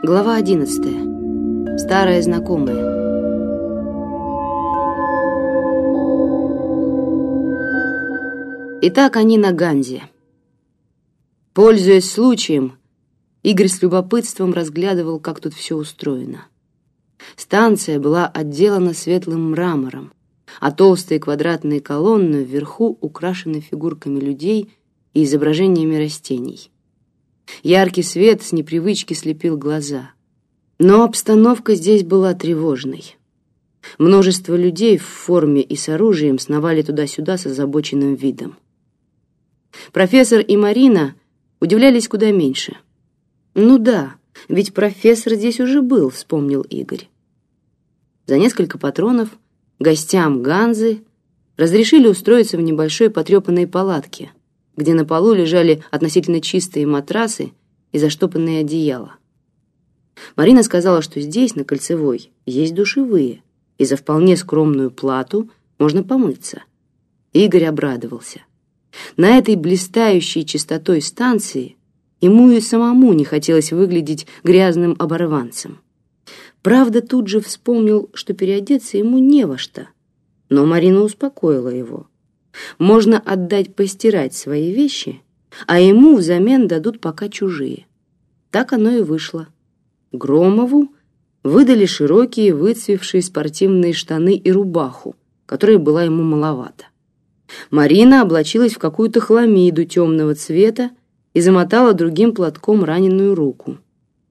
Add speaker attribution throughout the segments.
Speaker 1: Глава 11. Старая знакомая. Итак, они на Ганзе. Пользуясь случаем, Игорь с любопытством разглядывал, как тут все устроено. Станция была отделана светлым мрамором, а толстые квадратные колонны вверху украшены фигурками людей и изображениями растений. Яркий свет с непривычки слепил глаза. Но обстановка здесь была тревожной. Множество людей в форме и с оружием сновали туда-сюда с озабоченным видом. Профессор и Марина удивлялись куда меньше. «Ну да, ведь профессор здесь уже был», — вспомнил Игорь. За несколько патронов гостям Ганзы разрешили устроиться в небольшой потрепанной палатке — где на полу лежали относительно чистые матрасы и заштопанные одеяла. Марина сказала, что здесь, на Кольцевой, есть душевые, и за вполне скромную плату можно помыться. Игорь обрадовался. На этой блистающей чистотой станции ему и самому не хотелось выглядеть грязным оборванцем. Правда, тут же вспомнил, что переодеться ему не во что, но Марина успокоила его. Можно отдать постирать свои вещи, а ему взамен дадут пока чужие. Так оно и вышло. Громову выдали широкие выцвевшие спортивные штаны и рубаху, которая была ему маловато. Марина облачилась в какую-то хламиду темного цвета и замотала другим платком раненую руку.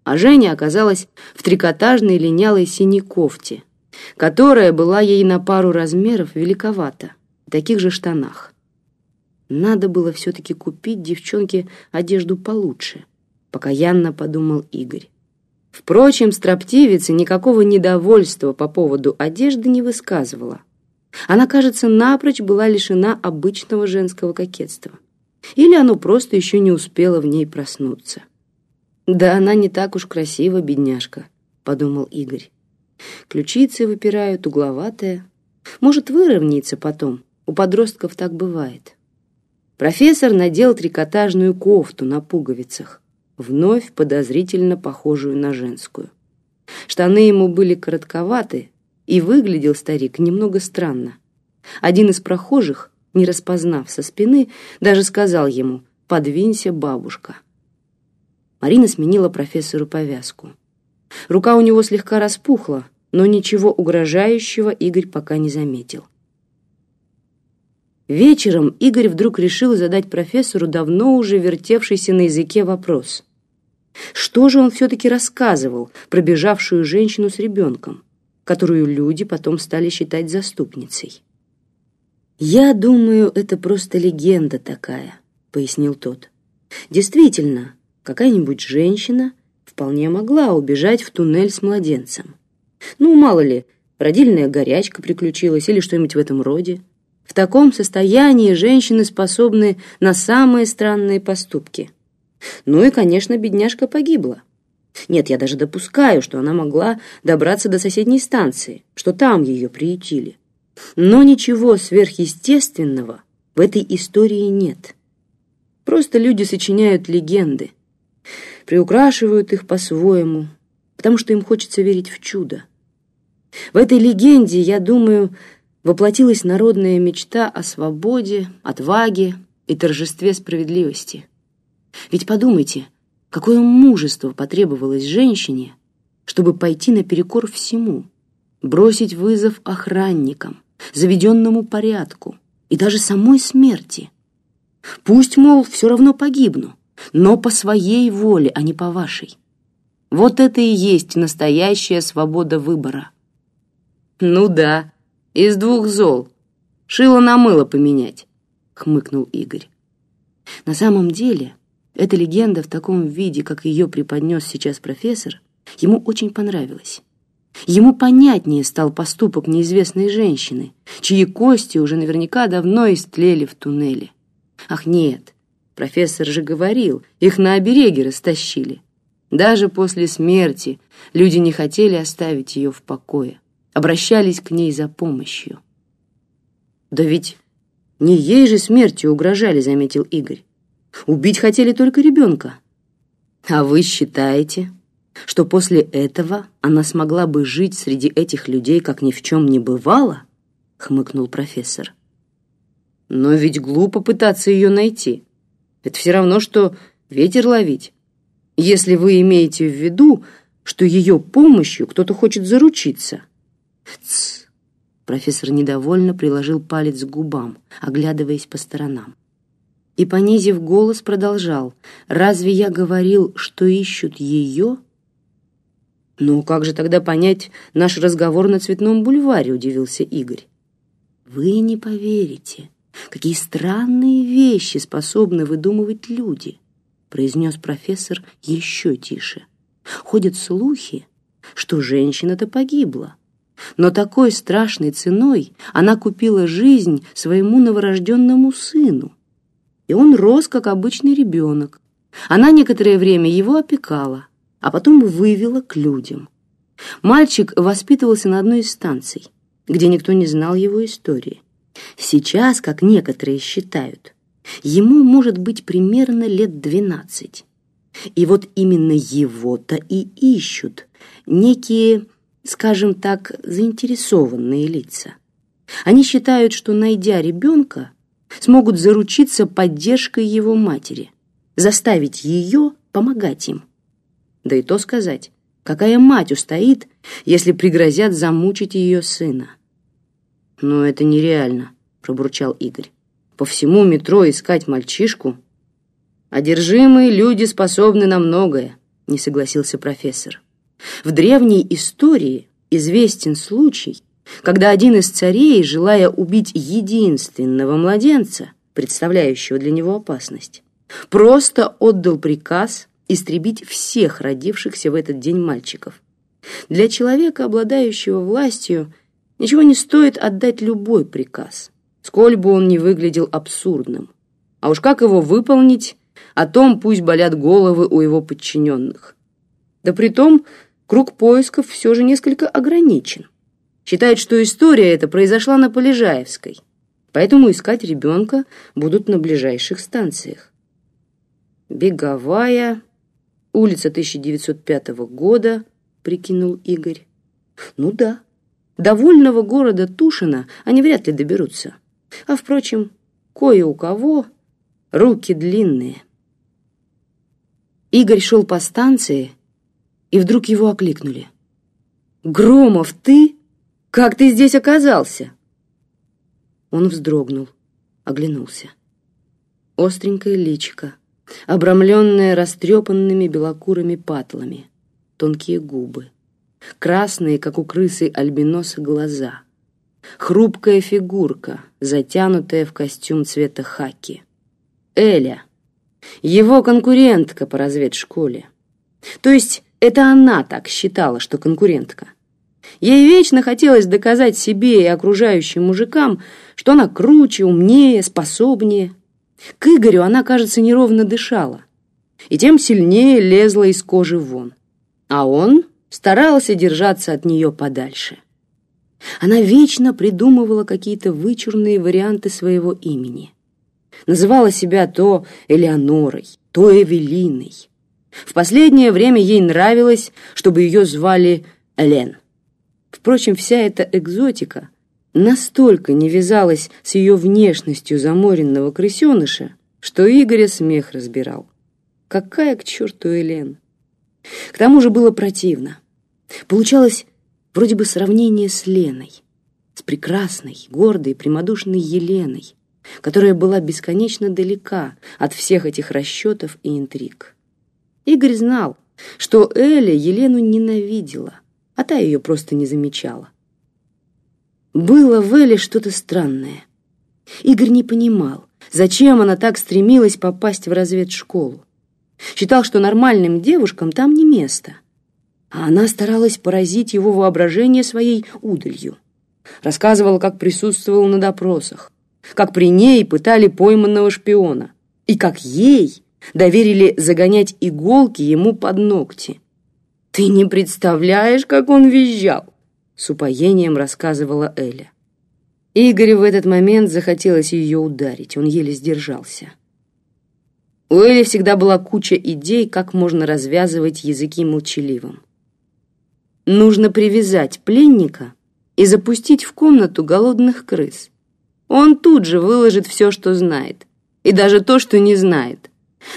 Speaker 1: А Женя оказалась в трикотажной линялой синей кофте, которая была ей на пару размеров великовата таких же штанах. Надо было все-таки купить девчонке одежду получше, покаянно подумал Игорь. Впрочем, строптивица никакого недовольства по поводу одежды не высказывала. Она, кажется, напрочь была лишена обычного женского кокетства. Или оно просто еще не успело в ней проснуться. «Да она не так уж красива, бедняжка», — подумал Игорь. Ключицы выпирают, угловатая. Может, выровняется потом, у подростков так бывает. Профессор надел трикотажную кофту на пуговицах, вновь подозрительно похожую на женскую. Штаны ему были коротковаты, и выглядел старик немного странно. Один из прохожих, не распознав со спины, даже сказал ему «Подвинься, бабушка». Марина сменила профессору повязку. Рука у него слегка распухла, но ничего угрожающего Игорь пока не заметил. Вечером Игорь вдруг решил задать профессору давно уже вертевшийся на языке вопрос. Что же он все-таки рассказывал про бежавшую женщину с ребенком, которую люди потом стали считать заступницей? «Я думаю, это просто легенда такая», — пояснил тот. «Действительно, какая-нибудь женщина вполне могла убежать в туннель с младенцем. Ну, мало ли, родильная горячка приключилась или что-нибудь в этом роде. В таком состоянии женщины способны на самые странные поступки. Ну и, конечно, бедняжка погибла. Нет, я даже допускаю, что она могла добраться до соседней станции, что там ее приютили. Но ничего сверхъестественного в этой истории нет. Просто люди сочиняют легенды, приукрашивают их по-своему, потому что им хочется верить в чудо. В этой легенде, я думаю, воплотилась народная мечта о свободе, отваге и торжестве справедливости. Ведь подумайте, какое мужество потребовалось женщине, чтобы пойти наперекор всему, бросить вызов охранникам, заведенному порядку и даже самой смерти. Пусть, мол, все равно погибну, но по своей воле, а не по вашей. Вот это и есть настоящая свобода выбора. Ну да, из двух зол. Шило на мыло поменять, хмыкнул Игорь. На самом деле, эта легенда в таком виде, как ее преподнес сейчас профессор, ему очень понравилась. Ему понятнее стал поступок неизвестной женщины, чьи кости уже наверняка давно истлели в туннеле. Ах нет, профессор же говорил, их на обереге растащили. Даже после смерти люди не хотели оставить ее в покое обращались к ней за помощью. «Да ведь не ей же смертью угрожали», — заметил Игорь. «Убить хотели только ребенка». «А вы считаете?» что после этого она смогла бы жить среди этих людей, как ни в чем не бывало? Хмыкнул профессор. Но ведь глупо пытаться ее найти. Это все равно, что ветер ловить. Если вы имеете в виду, что ее помощью кто-то хочет заручиться. Тсс. Профессор недовольно приложил палец к губам, оглядываясь по сторонам. И, понизив голос, продолжал. «Разве я говорил, что ищут ее?» «Ну, как же тогда понять наш разговор на Цветном бульваре?» — удивился Игорь. «Вы не поверите, какие странные вещи способны выдумывать люди», — произнес профессор еще тише. «Ходят слухи, что женщина-то погибла, но такой страшной ценой она купила жизнь своему новорожденному сыну, и он рос, как обычный ребенок. Она некоторое время его опекала, а потом вывела к людям. Мальчик воспитывался на одной из станций, где никто не знал его истории. Сейчас, как некоторые считают, ему может быть примерно лет двенадцать. И вот именно его-то и ищут некие, скажем так, заинтересованные лица. Они считают, что, найдя ребенка, смогут заручиться поддержкой его матери, заставить ее помогать им. Да и то сказать, какая мать устоит, если пригрозят замучить ее сына? «Но это нереально», — пробурчал Игорь. «По всему метро искать мальчишку?» «Одержимые люди способны на многое», — не согласился профессор. «В древней истории известен случай, когда один из царей, желая убить единственного младенца, представляющего для него опасность, просто отдал приказ истребить всех родившихся в этот день мальчиков. Для человека, обладающего властью, ничего не стоит отдать любой приказ, сколь бы он ни выглядел абсурдным. А уж как его выполнить, о том пусть болят головы у его подчиненных. Да притом круг поисков все же несколько ограничен. Считают, что история эта произошла на Полежаевской, поэтому искать ребенка будут на ближайших станциях. Беговая, улица 1905 года, прикинул Игорь. Ну да, до вольного города Тушина они вряд ли доберутся. А, впрочем, кое у кого руки длинные. Игорь шел по станции, и вдруг его окликнули. «Громов, ты?» Как ты здесь оказался?» Он вздрогнул, оглянулся. Остренькое личико, обрамленное растрепанными белокурыми патлами, тонкие губы, красные, как у крысы альбиноса, глаза, хрупкая фигурка, затянутая в костюм цвета хаки. Эля, его конкурентка по разведшколе. То есть это она так считала, что конкурентка. Ей вечно хотелось доказать себе и окружающим мужикам, что она круче, умнее, способнее. К Игорю она, кажется, неровно дышала, и тем сильнее лезла из кожи вон. А он старался держаться от нее подальше. Она вечно придумывала какие-то вычурные варианты своего имени. Называла себя то Элеонорой, то Эвелиной. В последнее время ей нравилось, чтобы ее звали Элен. Впрочем, вся эта экзотика настолько не вязалась с ее внешностью заморенного крысеныша, что Игоря смех разбирал. Какая к черту Элен? К тому же было противно. Получалось вроде бы сравнение с Леной, с прекрасной, гордой, прямодушной Еленой, которая была бесконечно далека от всех этих расчетов и интриг. Игорь знал, что Эля Елену ненавидела — а та ее просто не замечала. Было в Эле что-то странное. Игорь не понимал, зачем она так стремилась попасть в разведшколу. Считал, что нормальным девушкам там не место. А она старалась поразить его воображение своей удалью. Рассказывала, как присутствовал на допросах, как при ней пытали пойманного шпиона, и как ей доверили загонять иголки ему под ногти. «Ты не представляешь, как он визжал!» С упоением рассказывала Эля. Игорю в этот момент захотелось ее ударить, он еле сдержался. У Эли всегда была куча идей, как можно развязывать языки молчаливым. Нужно привязать пленника и запустить в комнату голодных крыс. Он тут же выложит все, что знает, и даже то, что не знает.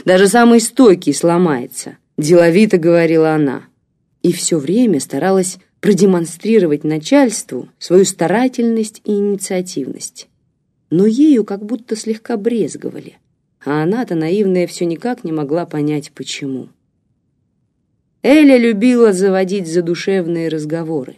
Speaker 1: Даже самый стойкий сломается, деловито говорила она. И все время старалась продемонстрировать начальству свою старательность и инициативность. Но ею как будто слегка брезговали, а она-то наивная все никак не могла понять, почему. Эля любила заводить задушевные разговоры,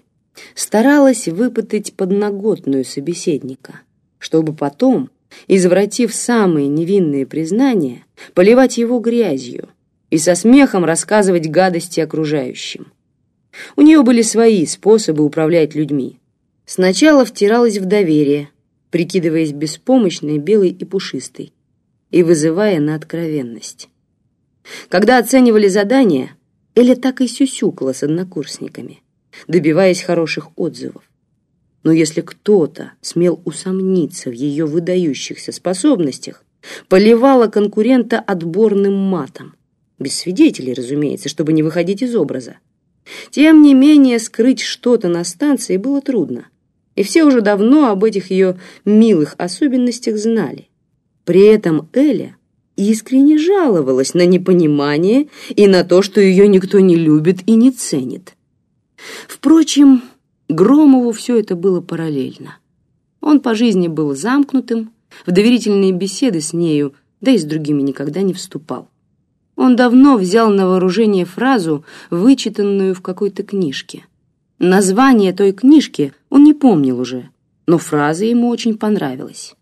Speaker 1: старалась выпытать подноготную собеседника, чтобы потом, извратив самые невинные признания, поливать его грязью и со смехом рассказывать гадости окружающим. У нее были свои способы управлять людьми. Сначала втиралась в доверие, прикидываясь беспомощной, белой и пушистой, и вызывая на откровенность. Когда оценивали задания, Эля так и сюсюкала с однокурсниками, добиваясь хороших отзывов. Но если кто-то смел усомниться в ее выдающихся способностях, поливала конкурента отборным матом. Без свидетелей, разумеется, чтобы не выходить из образа. Тем не менее, скрыть что-то на станции было трудно, и все уже давно об этих ее милых особенностях знали. При этом Эля искренне жаловалась на непонимание и на то, что ее никто не любит и не ценит. Впрочем, Громову все это было параллельно. Он по жизни был замкнутым, в доверительные беседы с нею, да и с другими никогда не вступал. Он давно взял на вооружение фразу, вычитанную в какой-то книжке. Название той книжки он не помнил уже, но фраза ему очень понравилась.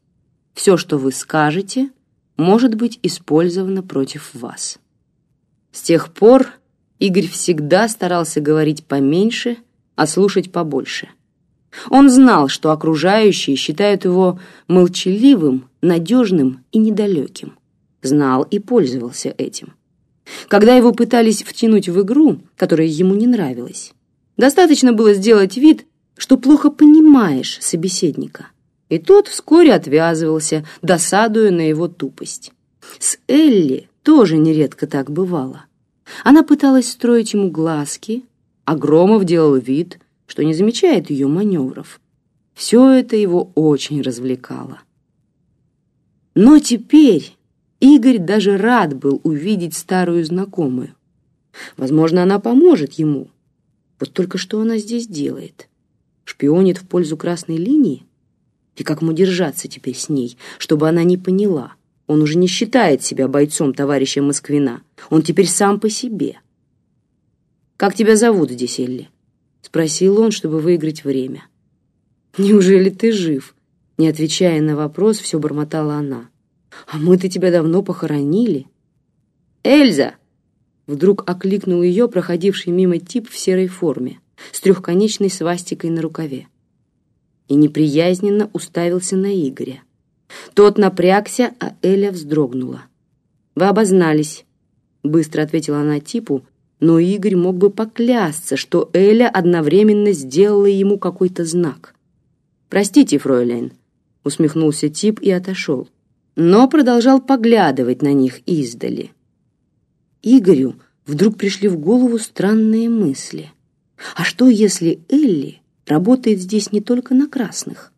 Speaker 1: «Все, что вы скажете, может быть использовано против вас». С тех пор Игорь всегда старался говорить поменьше, а слушать побольше. Он знал, что окружающие считают его молчаливым, надежным и недалеким. Знал и пользовался этим. Когда его пытались втянуть в игру, которая ему не нравилась, достаточно было сделать вид, что плохо понимаешь собеседника. И тот вскоре отвязывался, досадуя на его тупость. С Элли тоже нередко так бывало. Она пыталась строить ему глазки, а Громов делал вид, что не замечает ее маневров. Все это его очень развлекало. Но теперь Игорь даже рад был увидеть старую знакомую. Возможно, она поможет ему. Вот только что она здесь делает? Шпионит в пользу красной линии? И как ему держаться теперь с ней, чтобы она не поняла? Он уже не считает себя бойцом товарища Москвина. Он теперь сам по себе. «Как тебя зовут здесь, Элли?» — спросил он, чтобы выиграть время. «Неужели ты жив?» Не отвечая на вопрос, все бормотала она. А мы-то тебя давно похоронили. Эльза! Вдруг окликнул ее проходивший мимо тип в серой форме с трехконечной свастикой на рукаве и неприязненно уставился на Игоря. Тот напрягся, а Эля вздрогнула. «Вы обознались», — быстро ответила она типу, но Игорь мог бы поклясться, что Эля одновременно сделала ему какой-то знак. «Простите, фройлен», — усмехнулся тип и отошел но продолжал поглядывать на них издали. Игорю вдруг пришли в голову странные мысли. А что, если Элли работает здесь не только на красных?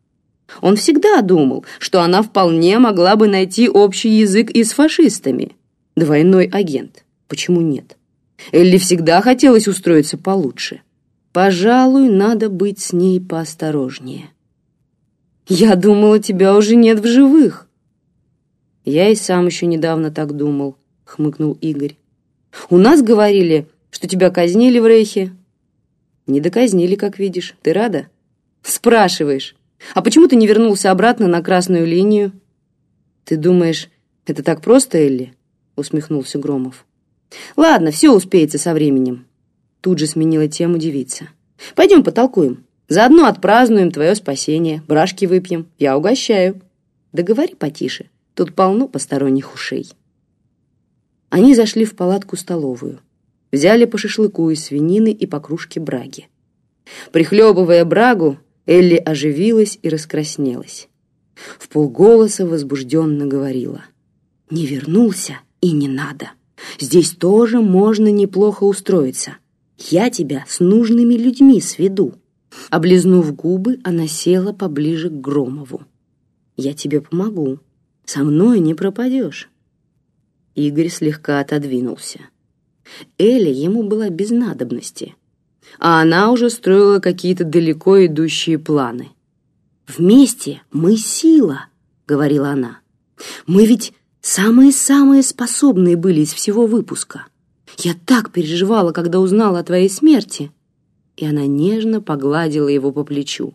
Speaker 1: Он всегда думал, что она вполне могла бы найти общий язык и с фашистами. Двойной агент. Почему нет? Элли всегда хотелось устроиться получше. Пожалуй, надо быть с ней поосторожнее. «Я думала, тебя уже нет в живых», «Я и сам еще недавно так думал», — хмыкнул Игорь. «У нас говорили, что тебя казнили в Рейхе». «Не доказнили, как видишь. Ты рада?» «Спрашиваешь. А почему ты не вернулся обратно на красную линию?» «Ты думаешь, это так просто, Элли?» — усмехнулся Громов. «Ладно, все успеется со временем». Тут же сменила тему девица. «Пойдем потолкуем. Заодно отпразднуем твое спасение, брашки выпьем. Я угощаю. Да потише, Тут полно посторонних ушей. Они зашли в палатку-столовую. Взяли по шашлыку из свинины и по кружке браги. Прихлебывая брагу, Элли оживилась и раскраснелась. В полголоса возбужденно говорила. «Не вернулся? И не надо. Здесь тоже можно неплохо устроиться. Я тебя с нужными людьми сведу. Облизнув губы, она села поближе к Громову. Я тебе помогу. Со мной не пропадешь. Игорь слегка отодвинулся. Эля ему была без надобности, а она уже строила какие-то далеко идущие планы. «Вместе мы сила», — говорила она. «Мы ведь самые-самые способные были из всего выпуска. Я так переживала, когда узнала о твоей смерти». И она нежно погладила его по плечу.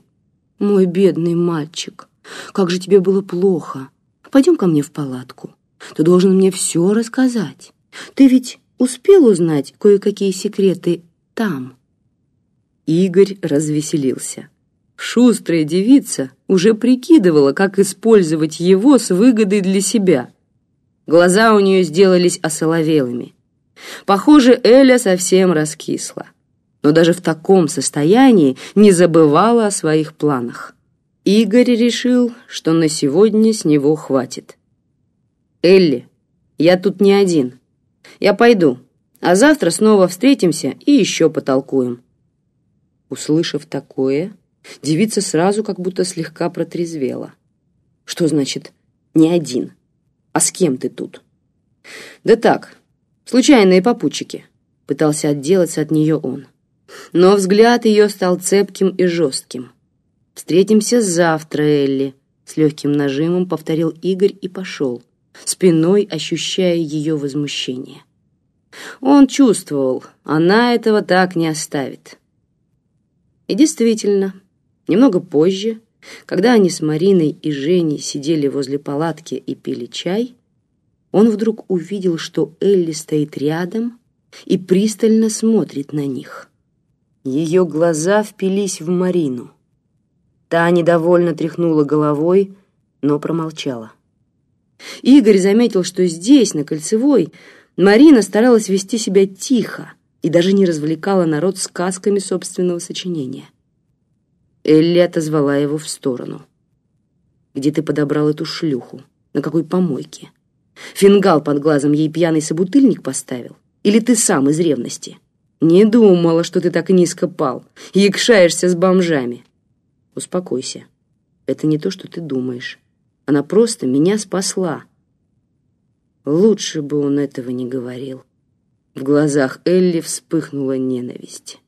Speaker 1: «Мой бедный мальчик, как же тебе было плохо. Пойдем ко мне в палатку. Ты должен мне все рассказать. Ты ведь успел узнать кое-какие секреты там?» Игорь развеселился. Шустрая девица уже прикидывала, как использовать его с выгодой для себя. Глаза у нее сделались осоловелыми. Похоже, Эля совсем раскисла. Но даже в таком состоянии не забывала о своих планах. Игорь решил, что на сегодня с него хватит. «Элли, я тут не один. Я пойду, а завтра снова встретимся и еще потолкуем». Услышав такое, девица сразу как будто слегка протрезвела. «Что значит «не один»? А с кем ты тут?» «Да так, случайные попутчики», — пытался отделаться от нее он. Но взгляд ее стал цепким и жестким. «Встретимся завтра, Элли», — с легким нажимом повторил Игорь и пошел, спиной ощущая ее возмущение. Он чувствовал, она этого так не оставит. И действительно, немного позже, когда они с Мариной и Женей сидели возле палатки и пили чай, он вдруг увидел, что Элли стоит рядом и пристально смотрит на них. Ее глаза впились в Марину. Та недовольно тряхнула головой, но промолчала. Игорь заметил, что здесь, на Кольцевой, Марина старалась вести себя тихо, и даже не развлекала народ сказками собственного сочинения. Элли отозвала его в сторону. «Где ты подобрал эту шлюху? На какой помойке? Фингал под глазом ей пьяный собутыльник поставил? Или ты сам из ревности? Не думала, что ты так низко пал, якшаешься с бомжами. Успокойся. Это не то, что ты думаешь. Она просто меня спасла». Лучше бы он этого не говорил. В глазах Элли вспыхнула ненависть.